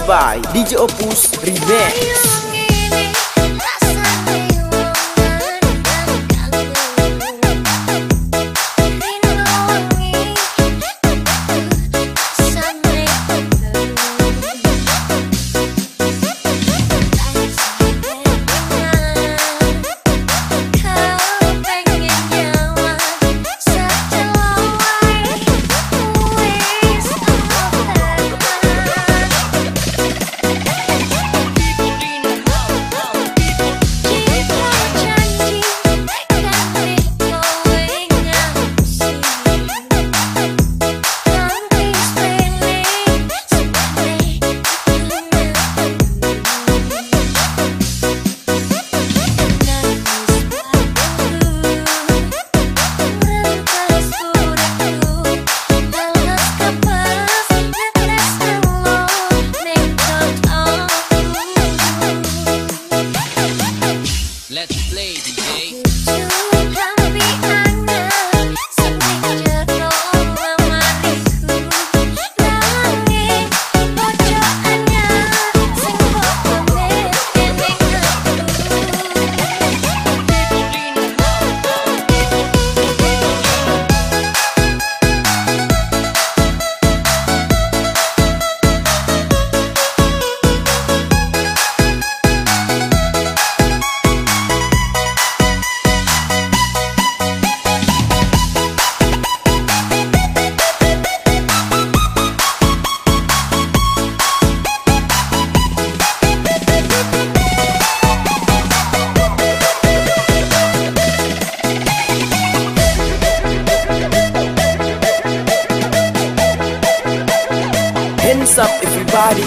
By DJ Opus Remix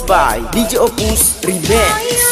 by DJ Opus Remix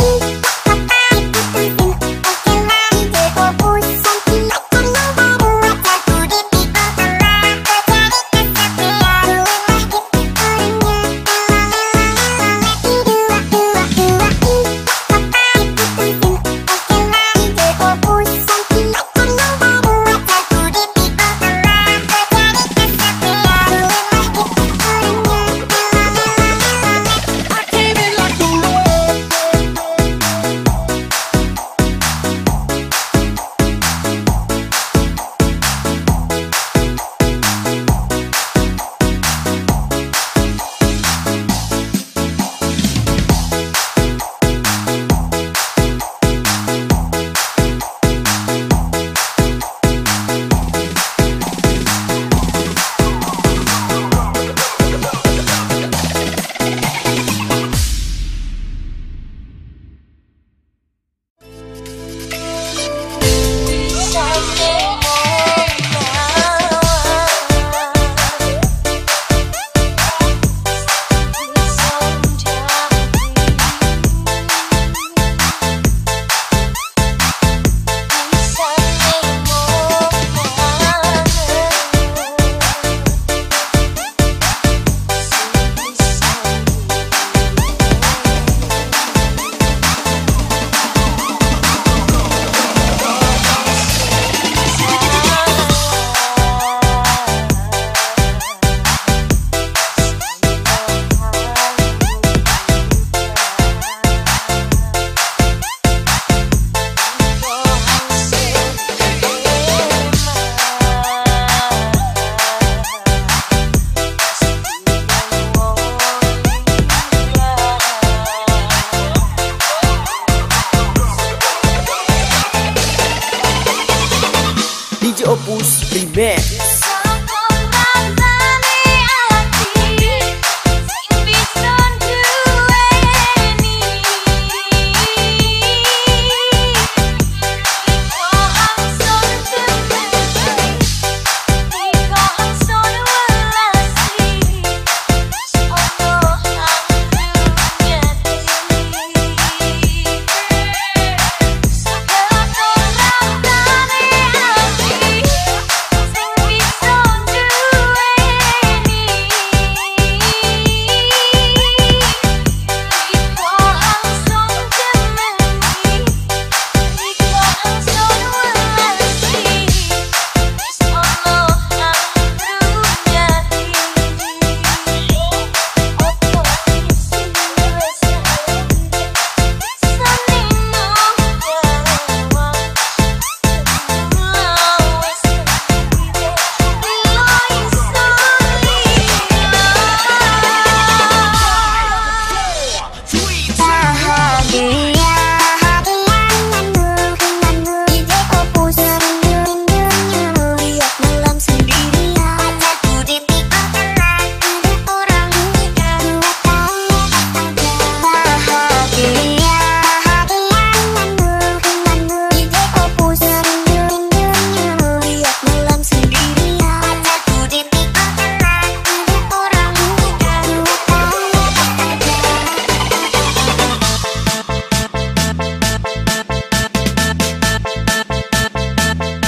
Opus Primer.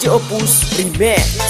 DJ Opus Remix